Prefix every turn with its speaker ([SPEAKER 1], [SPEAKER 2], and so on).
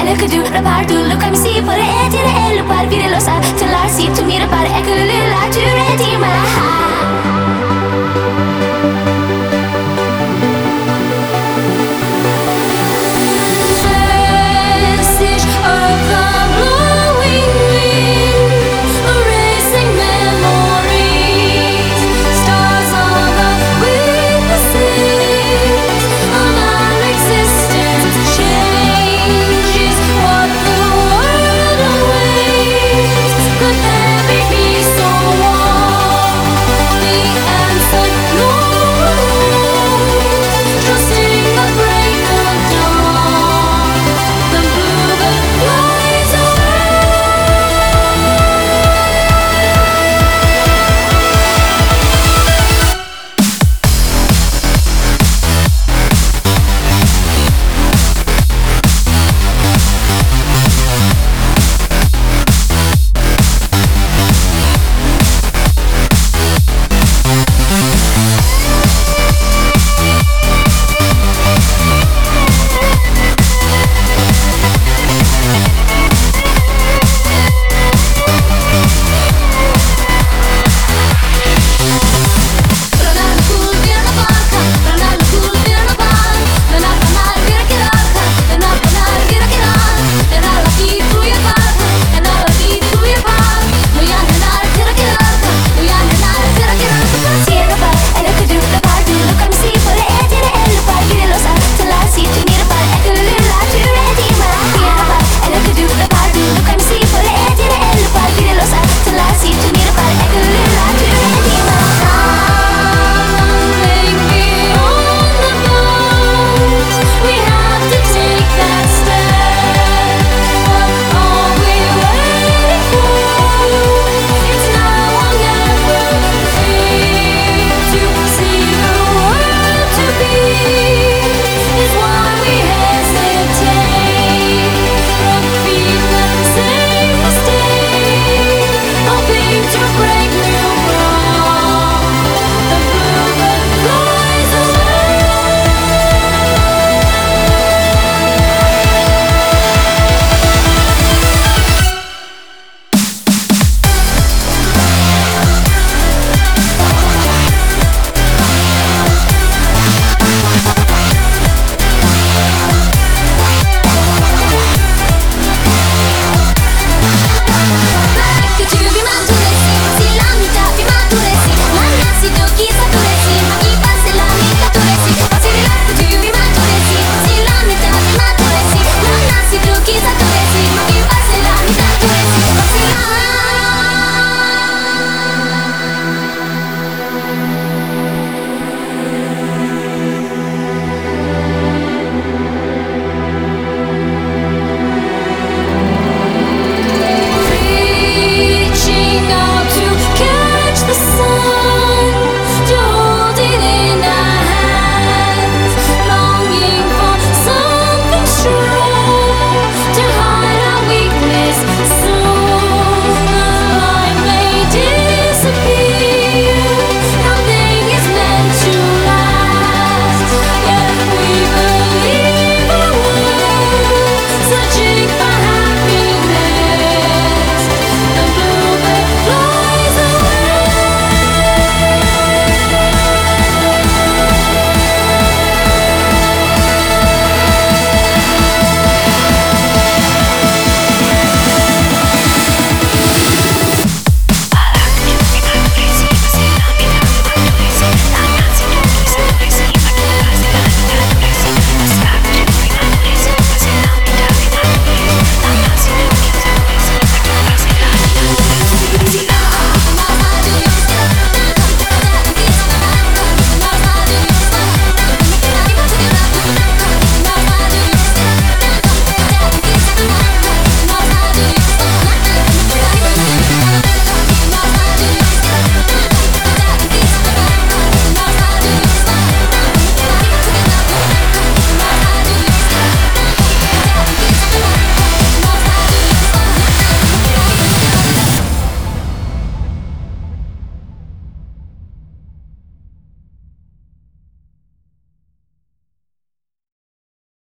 [SPEAKER 1] eller hva du rappar Du lukker min side for det er til det er lopper Fire låser til Lars sier to mye rappar Jeg kunne lure du rett i meg